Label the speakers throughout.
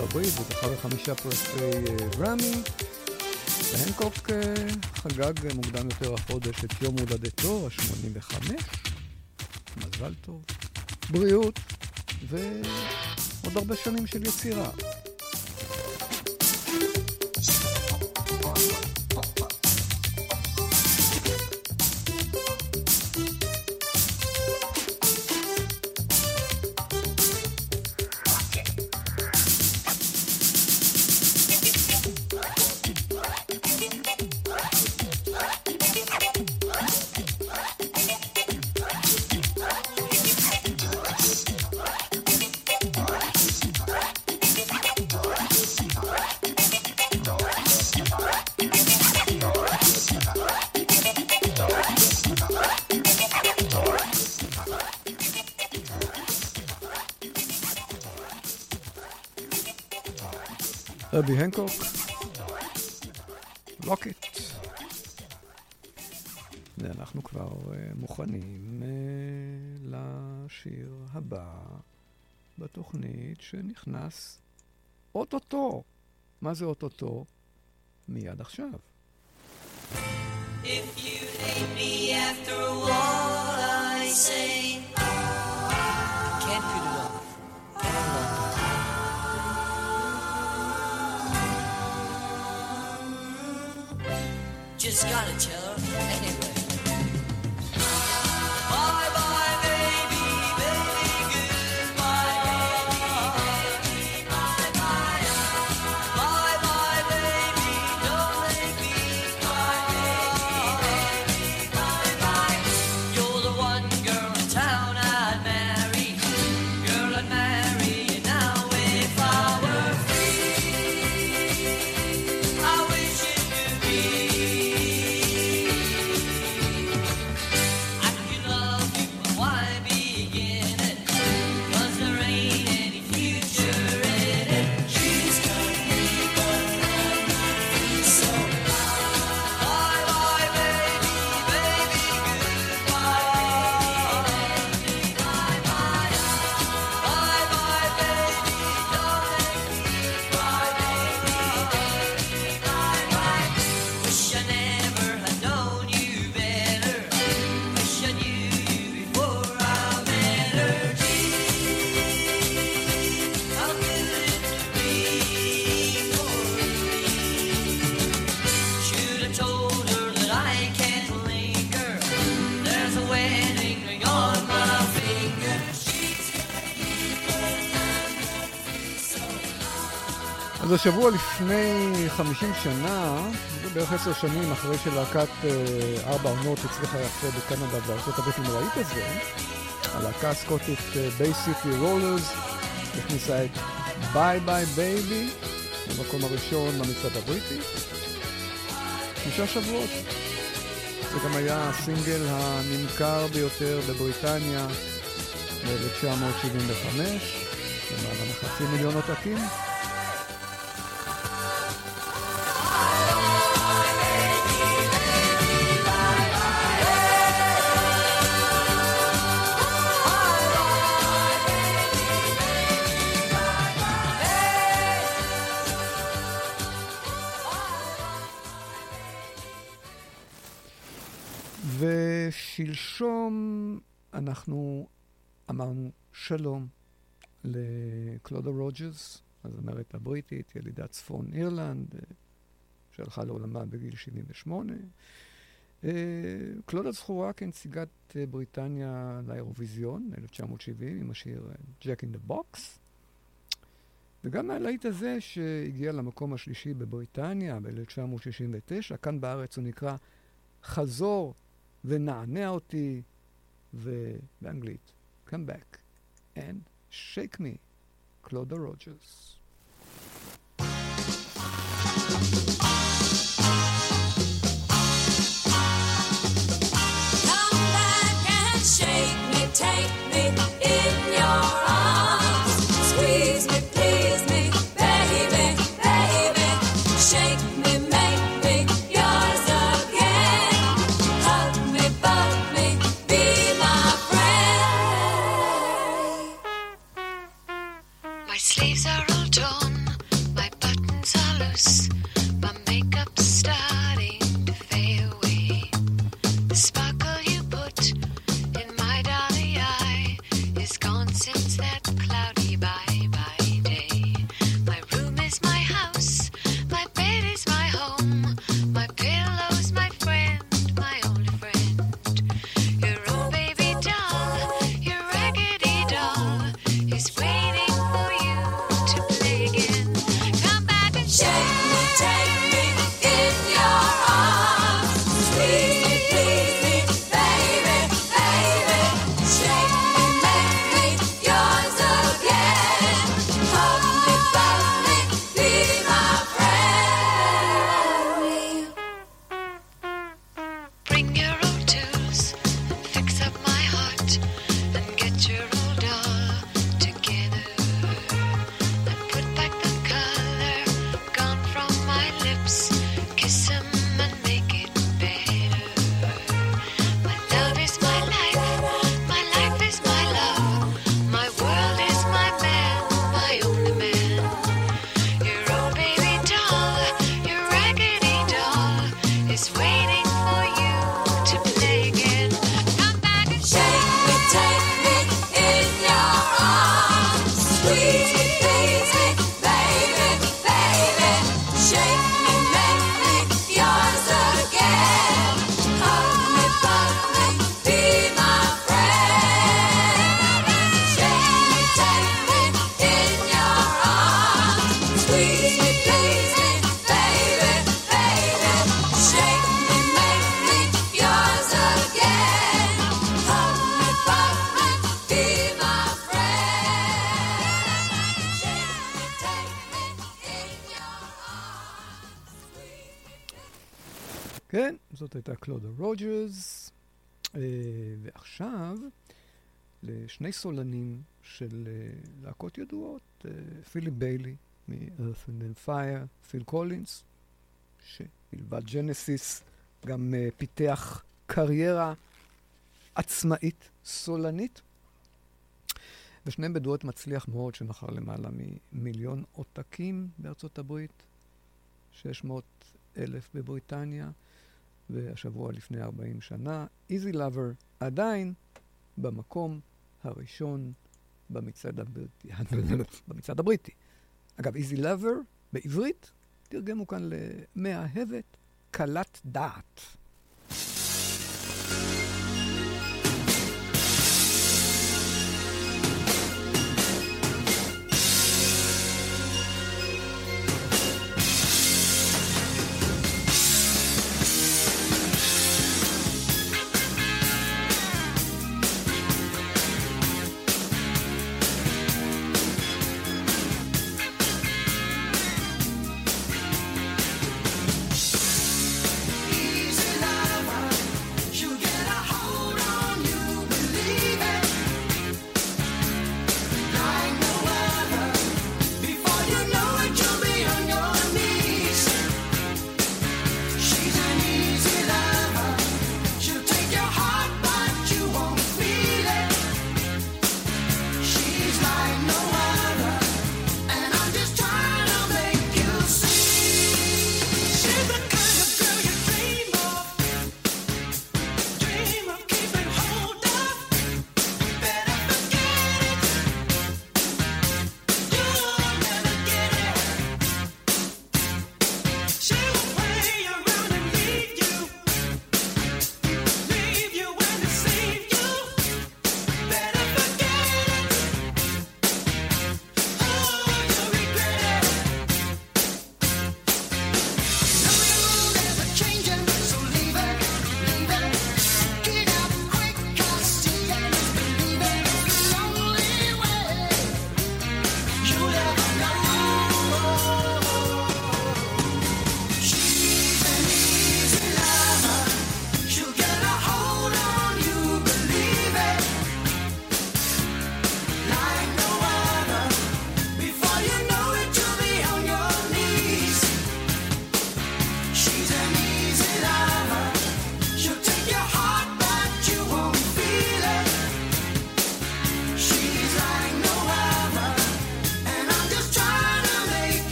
Speaker 1: הברית, וזכה בחמישה פרסי אה, גרמי. והנקוק אה, חגג מוקדם יותר החודש את יום הולדתו, ה-85. מזל טוב, בריאות, ועוד הרבה שנים של יצירה. רבי הנקוק, לוקט. ואנחנו כבר uh, מוכנים uh, לשיר הבא בתוכנית שנכנס אוטוטו. מה זה אוטוטו? מיד עכשיו.
Speaker 2: If you hate me after all I say, Scarlet
Speaker 3: Joe. השבוע לפני 50 שנה, זה בערך עשר שנים אחרי שלהקת אה, ארבע עונות הצליחה יפה בקנדה ובארצות הברית, אם ראית את זה, הלהקה הסקוטית ביי סיטי רולרס הכניסה את Bye Bye Baby במקום הראשון במצעד הבריטי. שישה שבועות. זה גם היה הסינגל הנמכר ביותר בבריטניה ב-1975, למעלה מחצי מיליון עותקים. אנחנו אמרנו שלום לקלודה רוג'רס, הזמרת הבריטית, ילידת צפון אירלנד, אה, שהלכה לעולמה בגיל 78. אה, קלודה זכורה כנציגת אה, בריטניה לאירוויזיון, 1970, עם השיר Jack in the Box. וגם מהלהיט הזה שהגיע למקום השלישי בבריטניה ב-1969, כאן בארץ הוא נקרא חזור ונענע אותי, ובאנגלית, come back and shake me, קלודה רוג'רס. רוג'רס. אה, ועכשיו, לשני סולנים של אה, להקות ידועות, אה, פיליפ ביילי מ-Earth, Wind and Fire, פיל קולינס, שמלבד ג'נסיס גם פיתח קריירה עצמאית, סולנית. ושניהם בדואט מצליח מאוד, שמכר למעלה ממיליון עותקים בארצות הברית, 600 אלף בבריטניה, והשבוע לפני 40 שנה, Easy Lover עדיין במקום הראשון במצעד הבריטי. במצעד הבריטי. אגב, Easy Lover בעברית תרגמו כאן למאהבת קלת דעת.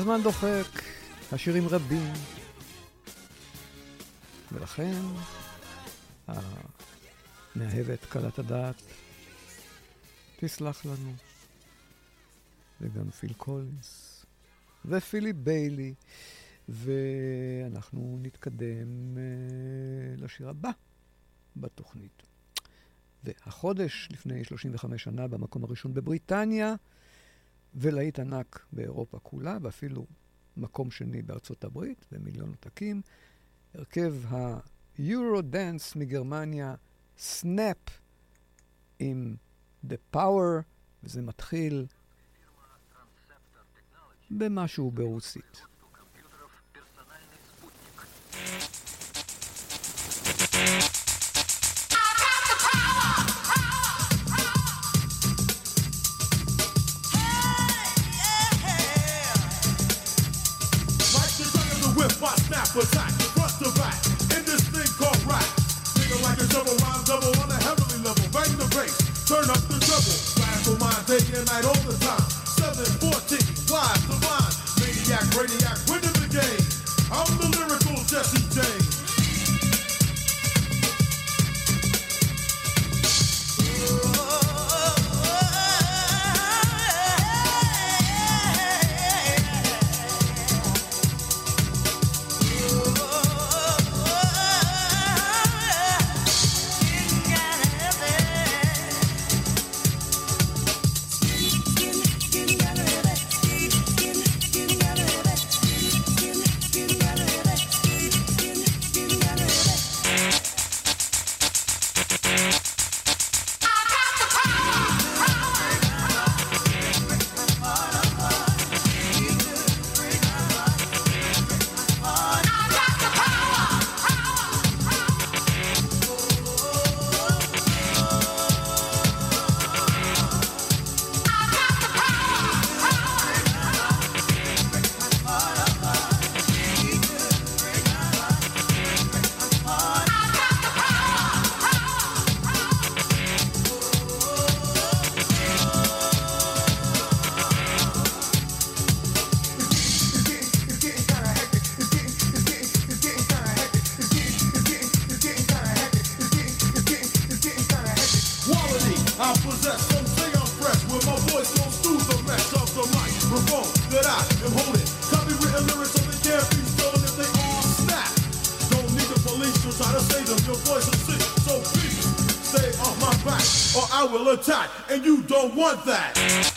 Speaker 1: הזמן דוחק, השירים רבים, ולכן המאהבת קלת הדעת תסלח לנו, וגם פיל קולינס, ופיליפ ביילי, ואנחנו נתקדם uh, לשיר הבא בתוכנית. והחודש, לפני 35 שנה, במקום הראשון בבריטניה, ולהיט ענק באירופה כולה, ואפילו מקום שני בארצות הברית, במיליון עותקים. הרכב דנס מגרמניה, סנאפ, עם The Power, וזה מתחיל במשהו ברוסית.
Speaker 4: Like I snap attack, front to back, in this thing called rap. Nigga like a shovel, rhyme double on a heavenly level. Bang the bass, turn up the treble. Night all the time. 714, wise to mine. Maniac, radiac, winning the game. I'm the lyrical Jesse James. Voice is sick, so please stay off my back or I will attack. And you don't want that.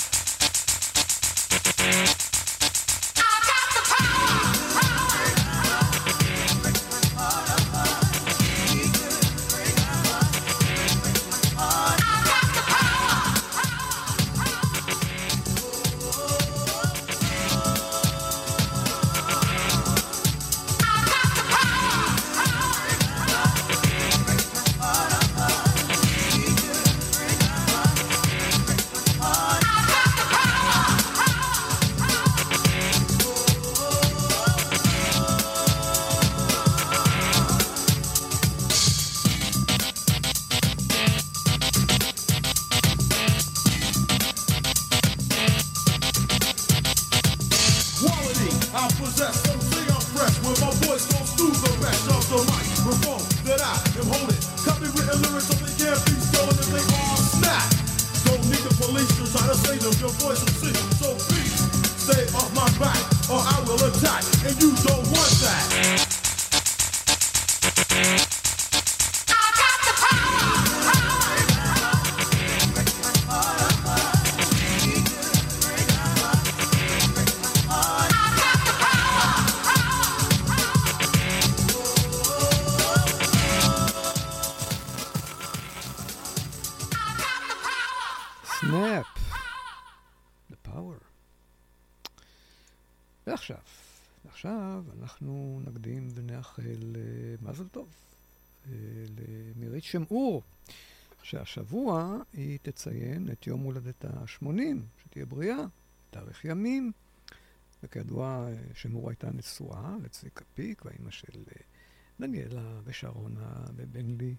Speaker 1: נקדים ונאחל אה, טוב אה, למירית שמעור, שהשבוע היא תציין את יום הולדתה ה-80, שתהיה בריאה, תאריך ימים. וכידוע, אה, שמעור הייתה נשואה לצביקה פיק, והאימא של דניאלה ושרונה ובן לי.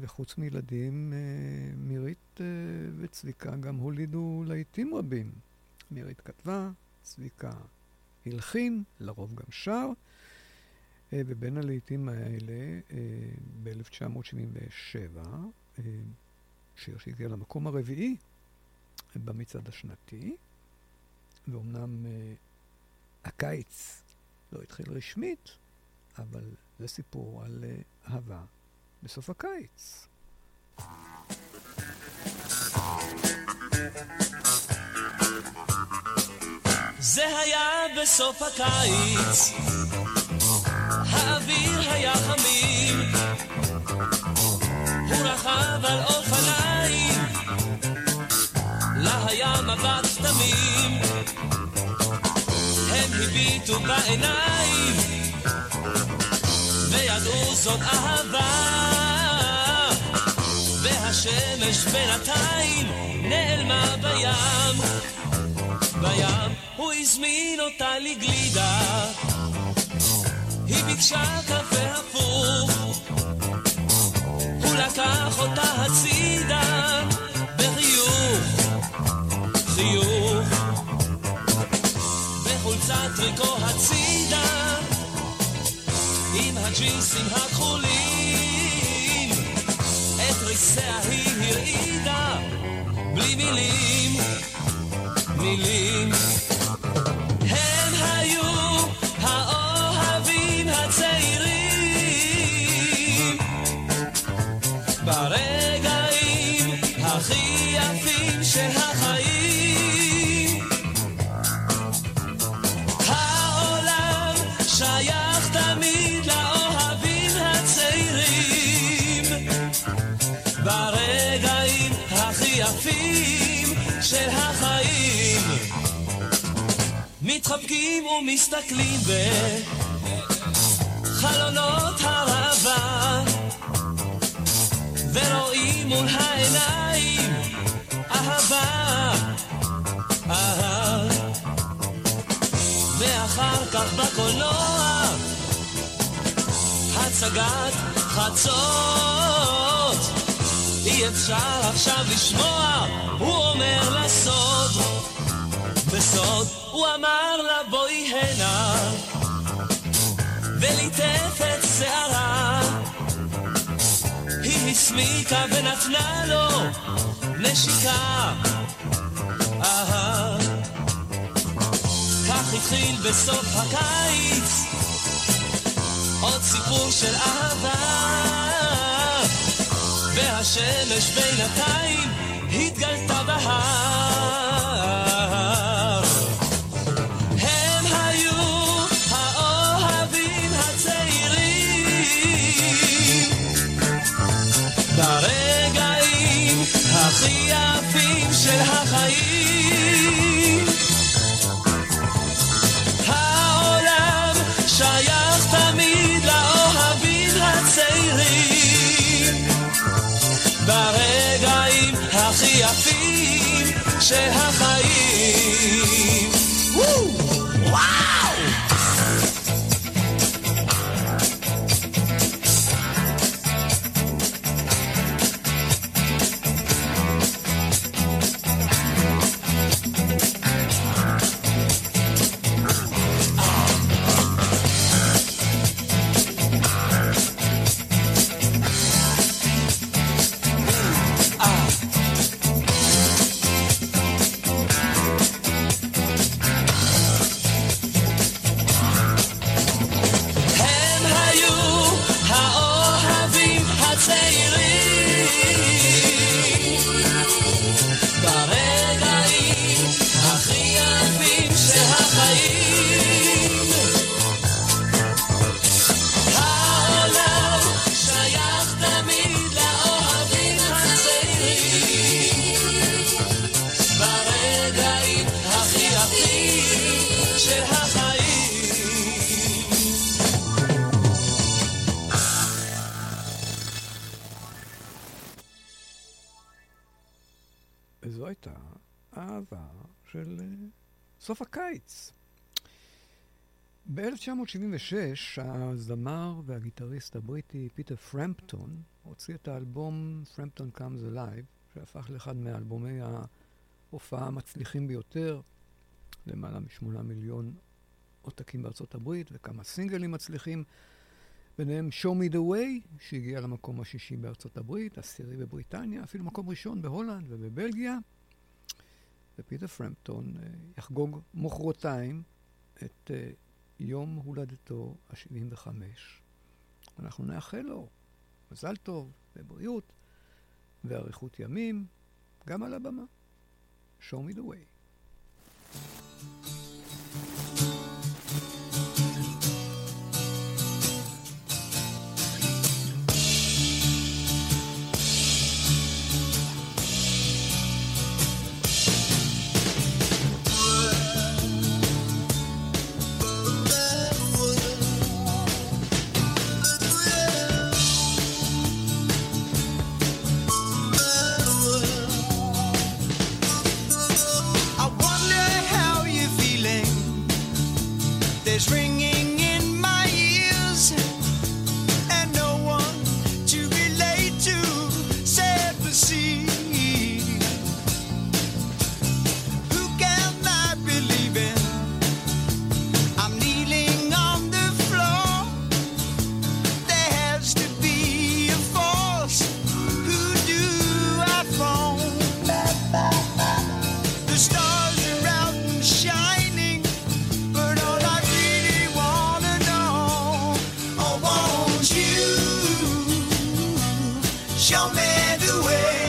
Speaker 1: וחוץ מילדים, מירית וצביקה גם הולידו להיטים רבים. מירית כתבה, צביקה הלחין, לרוב גם שר, אה, ובין הלעיתים האלה, ב-1977, שיר שהגיע למקום הרביעי במצעד השנתי, ואומנם אה, הקיץ לא התחיל רשמית, אבל זה סיפור על אה, אהבה בסוף הקיץ.
Speaker 5: זה היה בסוף הקיץ, האוויר היה חמים, הוא רכב על אופניים, לה היה מבט תמים, הם הביטו בעיניים, וידעו זאת אהבה, והשמש בינתיים נעלמה בים. בים, הוא הזמין אותה לגלידה. היא ביקשה קפה הפוך, הוא לקח אותה הצידה, בחיוך, חיוך. בחולצת טריקו הצידה, עם הג'ינסים הכחולים, את ריסיה היא הרעידה, בלי מילים. מילים. מתחבקים ומסתכלים בחלונות הראווה ורואים מול העיניים אהבה, אהה ואחר כך בקולנוע הצגת חצות אי אפשר עכשיו לשמוע, הוא אומר לסוד. בסוד הוא אמר לה בואי הנה, וליטף את שערה. היא הסמיקה ונתנה לו נשיקה. אהה. כך התחיל בסוף הקיץ עוד סיפור של אהבה. והשמש בינתיים התגלתה בהר. ברגעים הכי יפים של החיים. העולם שייך תמיד לאוהבים הצעירים ברגעים הכי יפים של החיים.
Speaker 1: ב-1976 הזמר והגיטריסט הבריטי פיטר פרמפטון הוציא את האלבום Frampton Comes Alive, שהפך לאחד מאלבומי ההופעה המצליחים ביותר למעלה משמונה מיליון עותקים בארצות הברית, וכמה סינגלים מצליחים. ביניהם Show Me the Way, שהגיע למקום השישי בארצות הברית, עשירי בבריטניה, אפילו מקום ראשון בהולנד ובבלגיה. ופיטר פרמפטון אה, יחגוג מוחרתיים את אה, יום הולדתו ה-75. אנחנו נאחל לו מזל טוב ובריאות ואריכות ימים, גם על הבמה. Show me the way.
Speaker 6: your man way.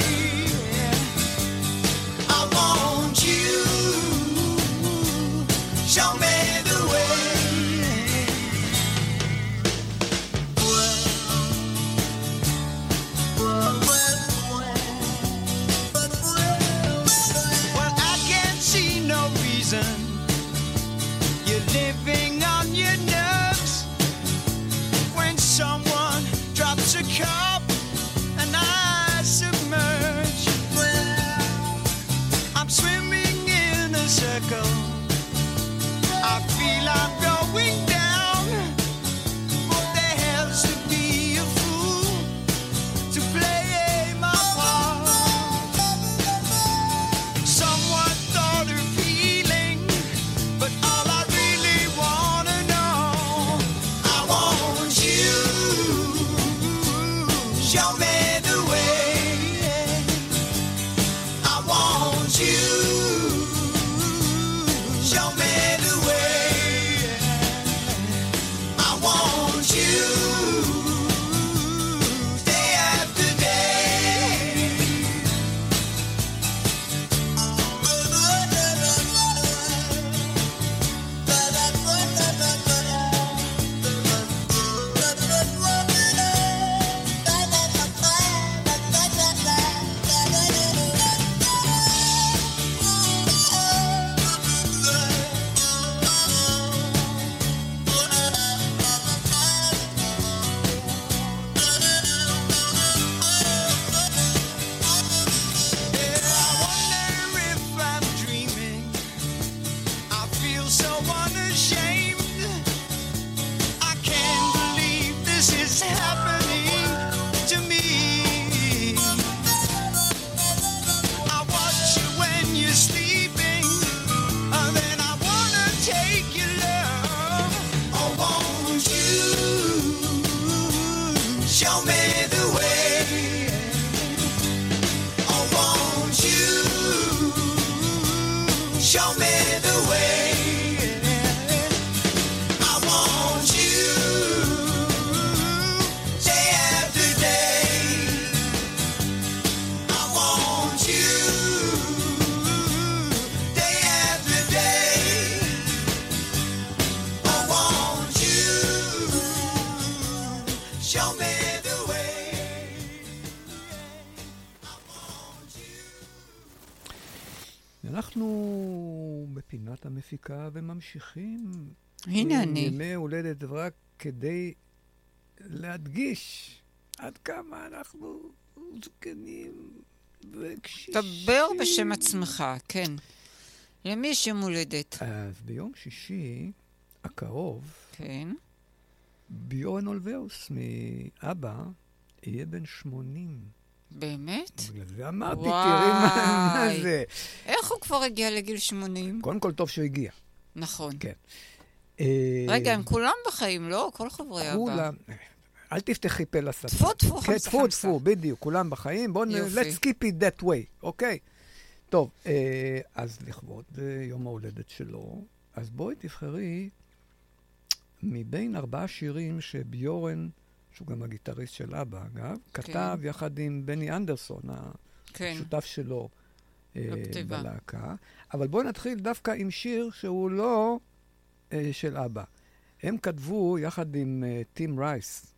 Speaker 1: המפיקה וממשיכים.
Speaker 7: הנה אני.
Speaker 1: ימי הולדת רק כדי להדגיש עד כמה אנחנו זקנים וקשישים.
Speaker 7: דבר בשם עצמך, כן. למי יש יום הולדת?
Speaker 1: אז ביום שישי הקרוב,
Speaker 7: כן.
Speaker 1: ביורן אולבאוס מאבא יהיה בן 80.
Speaker 7: באמת?
Speaker 1: בגלל זה אמרתי,
Speaker 7: וואי.
Speaker 1: תראי מה מה זה.
Speaker 7: איך הוא כבר הגיע לגיל 80?
Speaker 1: קודם כל, טוב שהוא הגיע.
Speaker 7: נכון.
Speaker 1: כן. אה,
Speaker 7: רגע, הם כולם בחיים, לא? כל חברי הבא.
Speaker 1: כולם. אל תפתחי פה לשטן.
Speaker 7: טפו, טפו,
Speaker 1: כן,
Speaker 7: חמסה,
Speaker 1: טפו,
Speaker 7: חמסה.
Speaker 1: טפו, בדיוק, כולם בחיים. בואו נ... let's keep it that way, אוקיי? טוב, אה, אז לכבוד אה, יום ההולדת שלו, אז בואי תבחרי מבין ארבעה שירים שביורן, שהוא גם הגיטריסט של אבא, אגב, כתב יחד עם בני אנדרסון,
Speaker 7: כן.
Speaker 1: השותף שלו אה. בלהקה. אבל בואי נתחיל דווקא עם שיר שהוא לא אה, של אבא. הם כתבו יחד עם אה, טים רייס,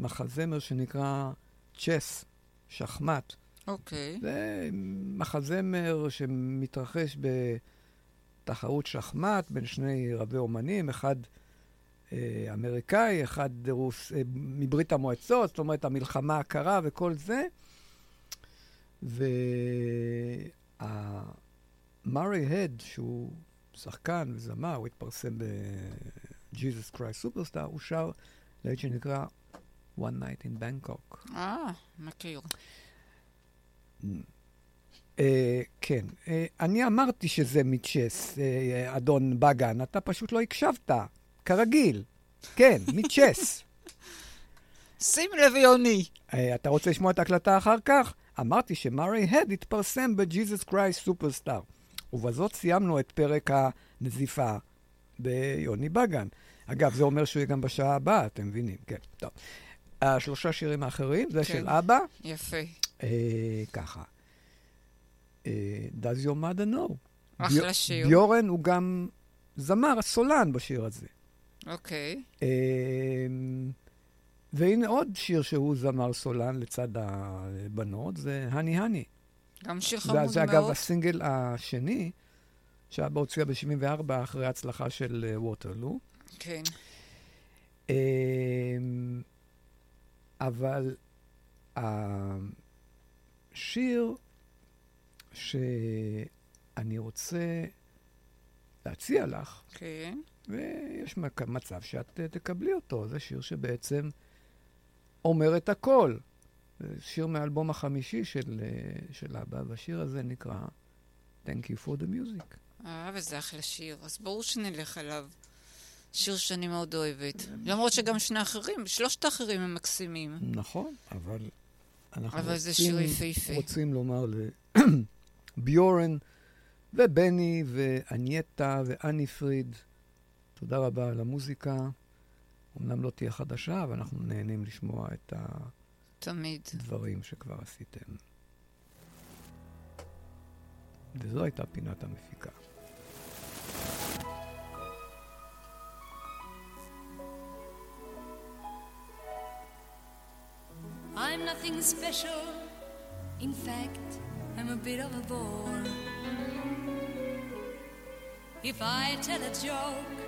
Speaker 1: מחזמר שנקרא צ'ס, שחמט.
Speaker 7: אוקיי.
Speaker 1: זה מחזמר שמתרחש בתחרות שחמט בין שני רבי אומנים, אחד אמריקאי, אחד רוס, אה, מברית המועצות, זאת אומרת, המלחמה הקרה וכל זה. ומרי הד, שהוא שחקן וזמר, הוא התפרסם ב-Jesus Christ Superstar, הוא שר להיט שנקרא One Night in Bangkok.
Speaker 7: אה, מכיר.
Speaker 1: אה, כן, אה, אני אמרתי שזה מצ'ס, אה, אדון בגן, אתה פשוט לא הקשבת, כרגיל. כן, מצ'ס.
Speaker 7: שים לב, יוני.
Speaker 1: אה, אתה רוצה לשמוע את ההקלטה אחר כך? אמרתי שמרי הד התפרסם ב-Jesus Christ Superstar. ובזאת סיימנו את פרק הנזיפה ביוני בגן. אגב, זה אומר שהוא יהיה גם בשעה הבאה, אתם מבינים? כן, טוב. השלושה שירים האחרים, זה
Speaker 7: כן.
Speaker 1: של אבא.
Speaker 7: יפה.
Speaker 1: אה, ככה. אה, Does your mother know?
Speaker 7: אחלה שיר.
Speaker 1: ביורן הוא גם זמר, סולן בשיר הזה.
Speaker 7: אוקיי.
Speaker 1: אה, והנה עוד שיר שהוא זמר סולן לצד הבנות, זה הני הני.
Speaker 7: גם שיר חמוד
Speaker 1: זה אגב
Speaker 7: מאוד.
Speaker 1: הסינגל השני שאבא הוציאה ב-74 אחרי ההצלחה של אה, ווטרלו.
Speaker 7: כן.
Speaker 1: אמ, אבל השיר שאני רוצה להציע לך,
Speaker 7: כן.
Speaker 1: ויש מצב שאת אה, תקבלי אותו, זה שיר שבעצם אומר את הכל. זה שיר מהאלבום החמישי של, אה, של אבא, והשיר הזה נקרא Thank you for the music.
Speaker 7: אה, וזה אחלה שיר. אז ברור שנלך עליו. שיר שאני מאוד אוהבת. למרות שגם שני האחרים, שלושת האחרים הם מקסימים.
Speaker 1: נכון, אבל אנחנו
Speaker 7: אבל
Speaker 1: רוצים. רוצים לומר לביורן ובני ואנייטה ואני פריד, תודה רבה על המוזיקה. אמנם לא תהיה חדשה, אבל אנחנו נהנים לשמוע את. הדברים שכבר עשיתם. וזו הייתה פינת המפיקה.
Speaker 8: I'm nothing special. In fact, I'm a bit of a bore. If I tell a joke,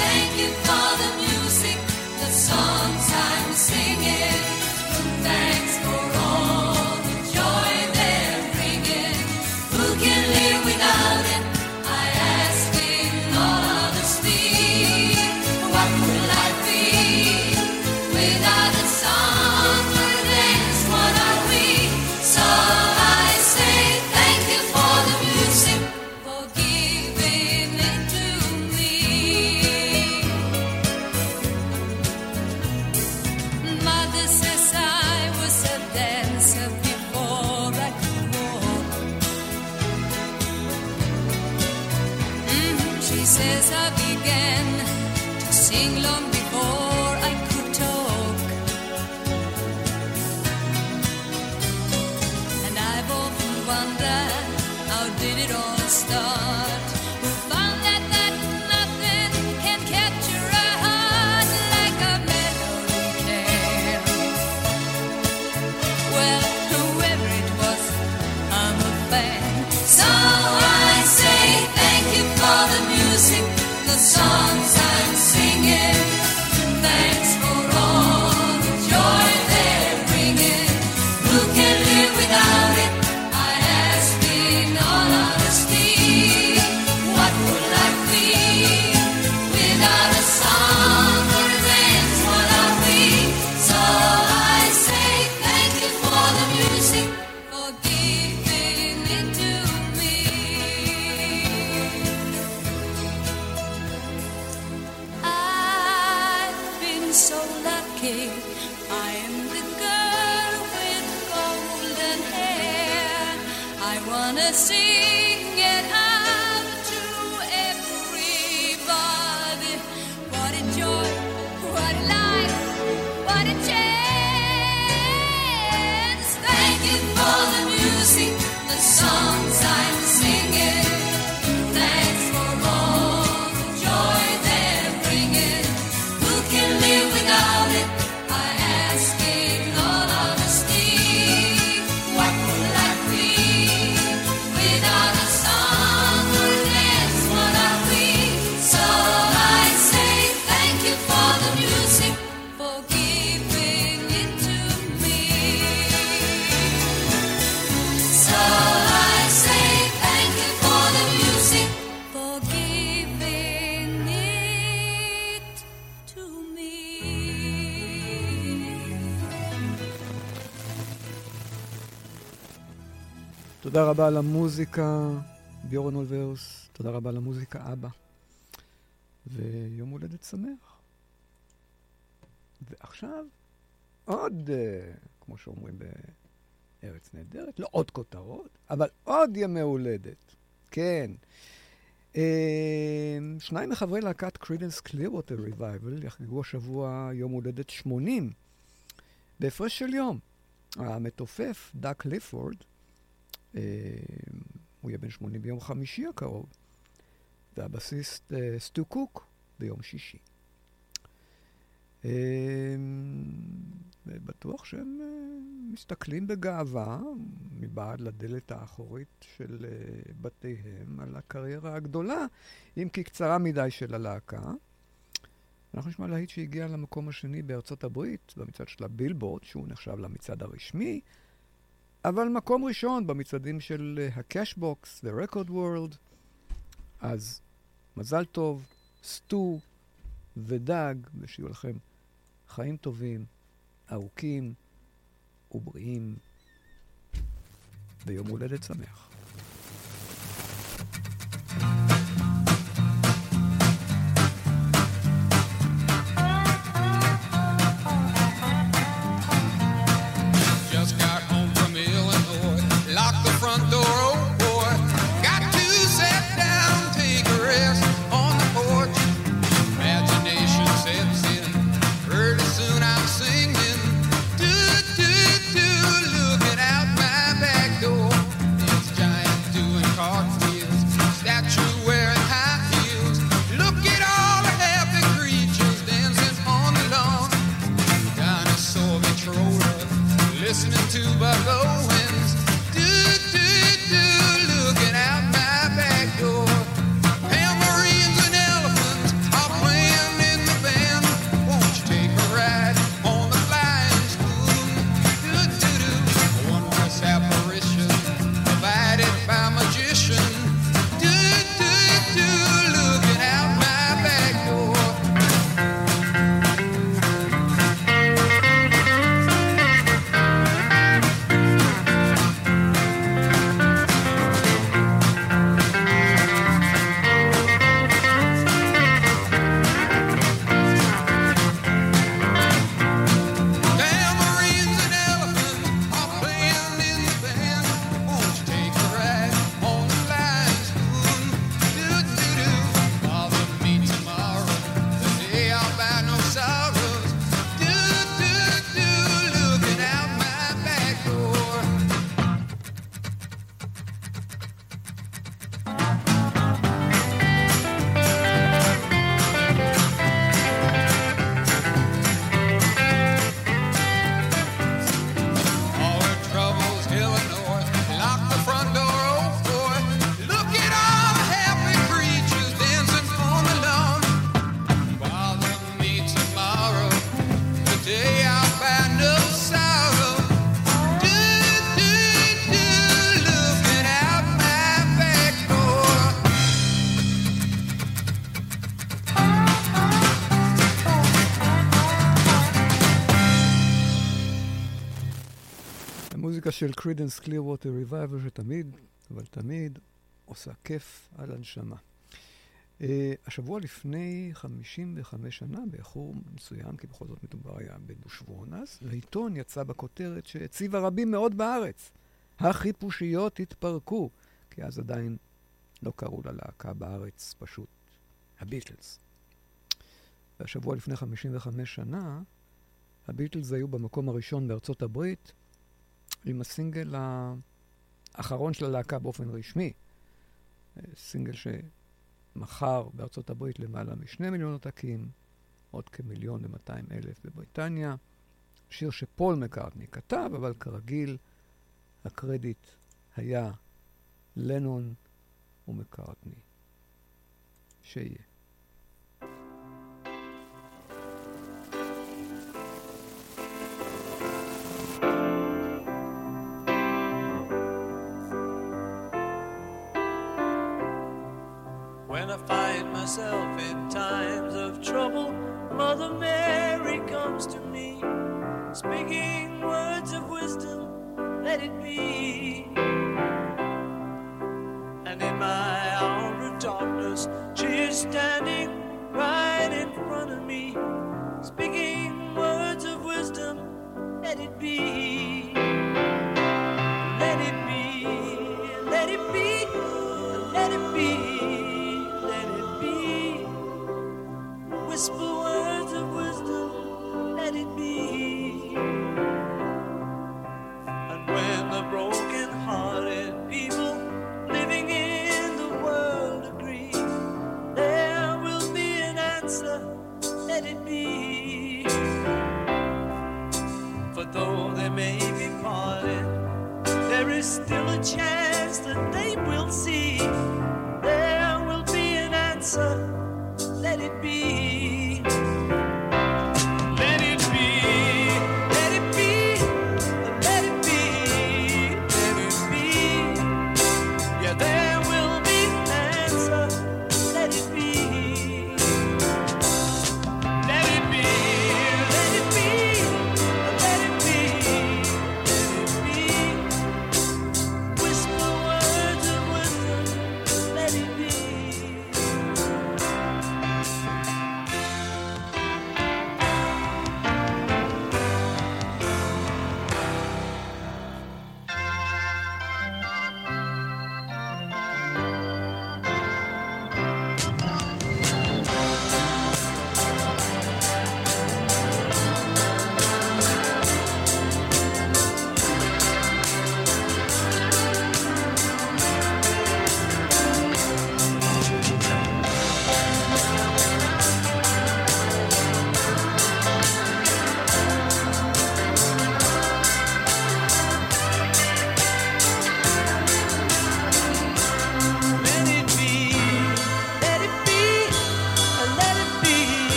Speaker 8: see
Speaker 1: תודה רבה על המוזיקה, ביורן אולבאוס, תודה רבה על המוזיקה, אבא. ויום הולדת שמח. ועכשיו, עוד, אה, כמו שאומרים בארץ נהדרת, לא עוד כותרות, אבל עוד ימי הולדת. כן. אה, שניים מחברי להקת קרידנס קלירווטר ריבייבל יחגגו השבוע יום הולדת 80, בהפרש של יום. המתופף, דאק ליפורד, הוא יהיה בן 80 ביום חמישי הקרוב, והבסיסט אה, סטו קוק ביום שישי. אה, בטוח שהם אה, מסתכלים בגאווה מבעד לדלת האחורית של אה, בתיהם על הקריירה הגדולה, אם כי קצרה מדי של הלהקה. אנחנו נשמע להיט שהגיע למקום השני בארצות הברית, במצעד של הבילבורד, שהוא נחשב למצעד הרשמי, אבל מקום ראשון במצעדים של אה, הקשבוקס ורקורד וורלד. אז מזל טוב, סטו ודג, ושיהיו לכם חיים טובים, ארוכים ובריאים, ויום הולדת שמח.
Speaker 9: של קרידנס קלירווטר ריבייבל, שתמיד, אבל תמיד, עושה כיף על הנשמה. אה, השבוע לפני 55 שנה, באיחור מסוים, כי בכל זאת מדובר היה בשבועון אז, להיטון יצא בכותרת שהעציבה רבים מאוד בארץ. החיפושיות התפרקו, כי אז עדיין לא קראו ללהקה בארץ, פשוט הביטלס. והשבוע לפני 55 שנה, הביטלס היו במקום הראשון בארצות הברית עם הסינגל האחרון של הלהקה באופן רשמי. סינגל שמכר בארצות הברית למעלה משני מיליון עותקים, עוד כמיליון ומאתיים אלף בבריטניה. שיר שפול מקארטני כתב, אבל כרגיל הקרדיט היה לנון ומקארטני. שיהיה.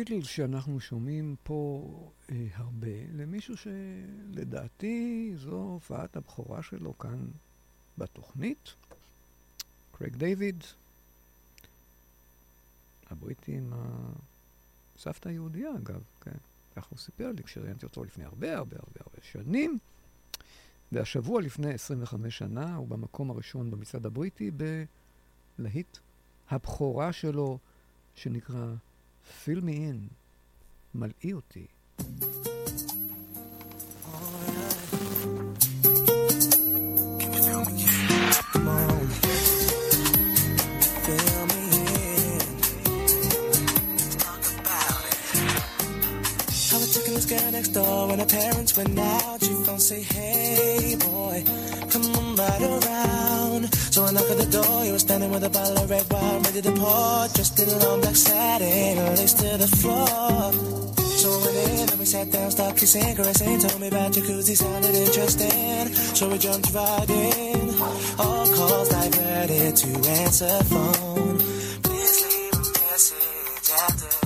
Speaker 9: ומהביטלס שאנחנו שומעים פה אה, הרבה, למישהו שלדעתי זו הופעת הבכורה שלו כאן בתוכנית, קרייג דיוויד, הבריטי עם הסבתא היהודייה אגב, כן,
Speaker 1: כך הוא סיפר לי, כשראיינתי אותו לפני הרבה הרבה הרבה הרבה שנים. והשבוע לפני 25 שנה הוא במקום הראשון במצעד הבריטי בלהיט הבכורה שלו, שנקרא Fill Me In, מלאי אותי.
Speaker 10: Come on. Fill me in. Let's talk about it. I was taking this girl next door when her parents went out. She phone say, hey boy, come right around. So I knock at the door, you were standing with a bottle of red wine ready to pour. Dressed in a long black satin, lace to the floor. So I went in and we sat down, started kissing, caressing. Told me about jacuzzi, sounded interesting. So we jumped right in. All calls diverted to answer phone. Please leave a message after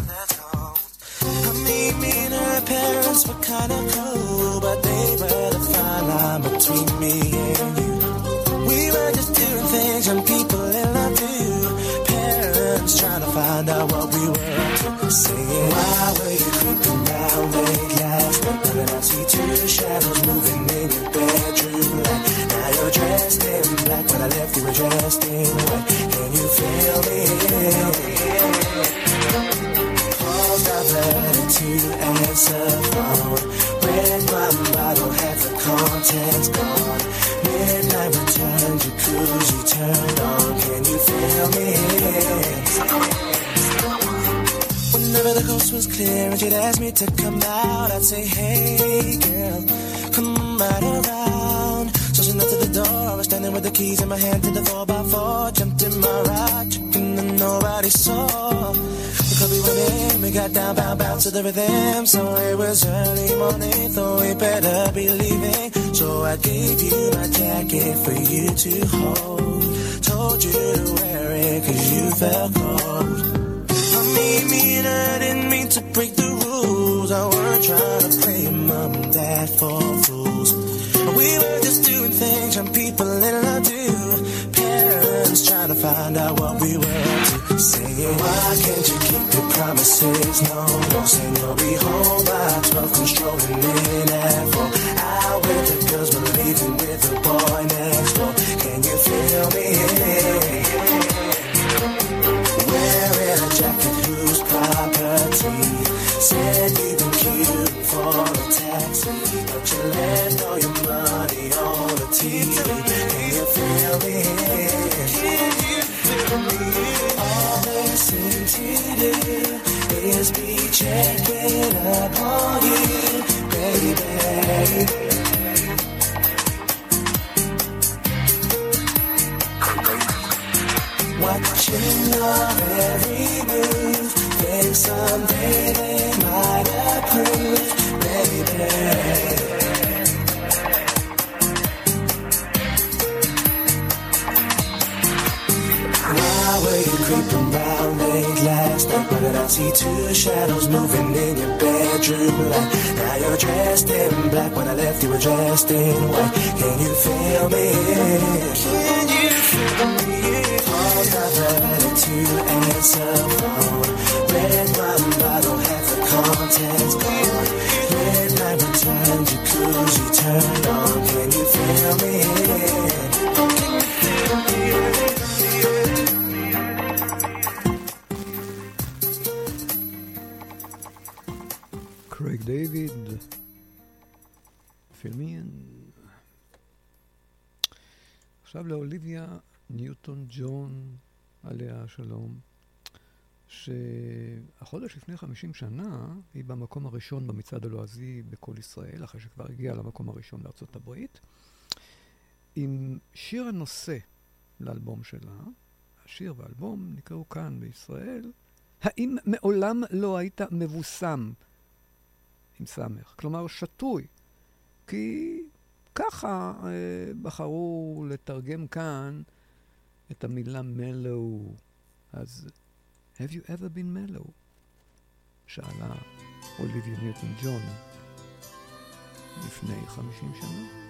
Speaker 10: me and her parents were kinda cool, but they were the fine line between me and you. We were just doing things young people in love do. Parents trying to find out what we were. Saying, why were you creeping round late last night? I see two shadows moving in your bedroom light. Now you're dressed in black, when I left you were dressed in white. Can you feel me? Calls diverted to answer phone. Red wine bottle, half the contents gone. Midnight return, jacuzzi turned on. Can you feel me? Whenever the coast was clear and she'd ask me to come out, I'd say, hey girl, come right around. So she knocked at the door, I was standing with the keys in my hand to the 4x4, jumped in my ride, chicken nobody saw. We went in, we got down, bound, bound to the rhythm. So it was early morning, thought we better be leaving. So I gave you my jacket for you to hold. Told you to wear it cause you felt cold. I mean, I didn't mean to break the rules. I weren't trying to play mom and dad for fools. We were just doing things young people in love do. Parents trying to find out what we were up to. Saying, why can't you keep your promises? No, no, saying you'll be home by 12, controlling in at 4. Out with the girls, but leaving with the boy next I see two shadows moving in your bedroom light? Now you're dressed in black. When I left, you were dressed in white. Can you feel me? Can you feel me? Calls diverted to answer phone. Red wine bottle, half the contents gone. Midnight return, jacuzzi turned on. Can you feel me?
Speaker 1: עכשיו לאוליביה ניוטון ג'ון, עליה השלום, שהחודש לפני 50 שנה היא במקום הראשון במצעד הלועזי בכל ישראל, אחרי שכבר הגיעה למקום הראשון בארצות הברית, עם שיר הנושא לאלבום שלה. השיר והאלבום נקראו כאן בישראל, האם מעולם לא היית מבוסם? עם סמך, כלומר שתוי, כי ככה אה, בחרו לתרגם כאן את המילה מלו. אז have you ever been mellow? שאלה אוליביה ניוטון ג'ון לפני 50 שנה.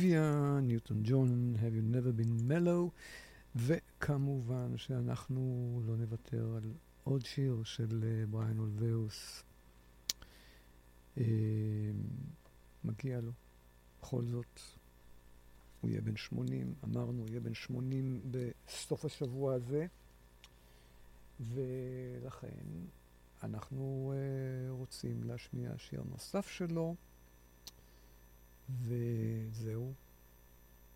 Speaker 1: אוליביה, ניוטון ג'ון, Have You Never Been Mellow, וכמובן שאנחנו לא נוותר על עוד שיר של אה, בריאן אולבאוס. אה, מגיע לו, בכל זאת. הוא יהיה בן 80, אמרנו, הוא יהיה בן 80 בסוף השבוע הזה, ולכן אנחנו אה, רוצים להשמיע שיר נוסף שלו. וזהו,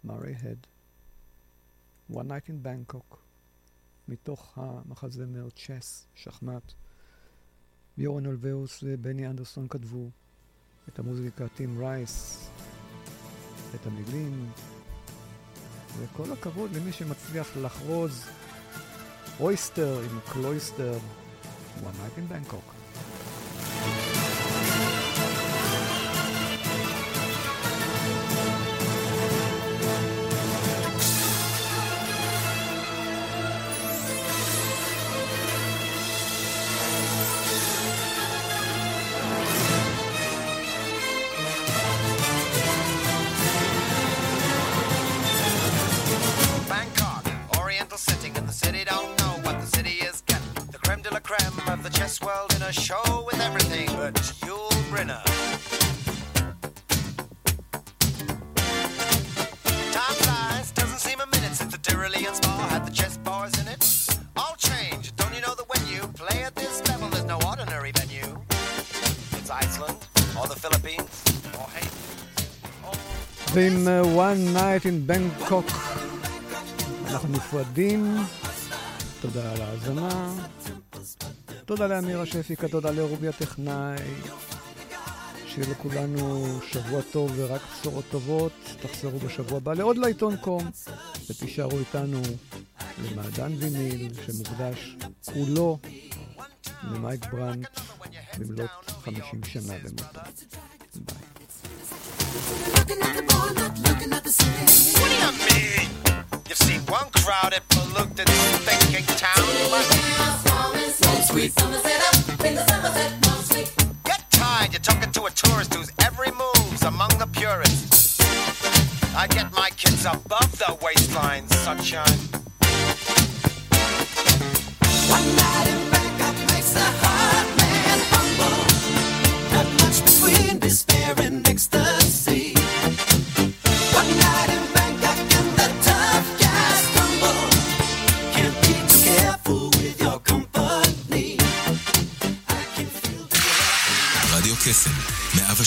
Speaker 1: מורי הד, One Night in Bangkok, מתוך המחזמר צ'ס, שחמט. ביורן אולבאוס ובני אנדרסון כתבו את המוזיקה טים רייס, את המילים, וכל הכבוד למי שמצליח לחרוז oyster עם cloister, One Night in Bangkok.
Speaker 11: אנחנו
Speaker 1: עם אה, One Night in Bangkok. אנחנו נפרדים. תודה על ההאזנה. תודה לאמירה שהפיקה, תודה לרובי הטכנאי. שיהיה לכולנו שבוע טוב ורק בשורות טובות. תחזרו בשבוע הבא לעוד לעיתון קום, ותישארו איתנו למעדן ויניל שמוקדש כולו למייק ברנט במלאת 50 שנה למותו.
Speaker 11: Sunshine.
Speaker 2: One night in Bangkok makes the heart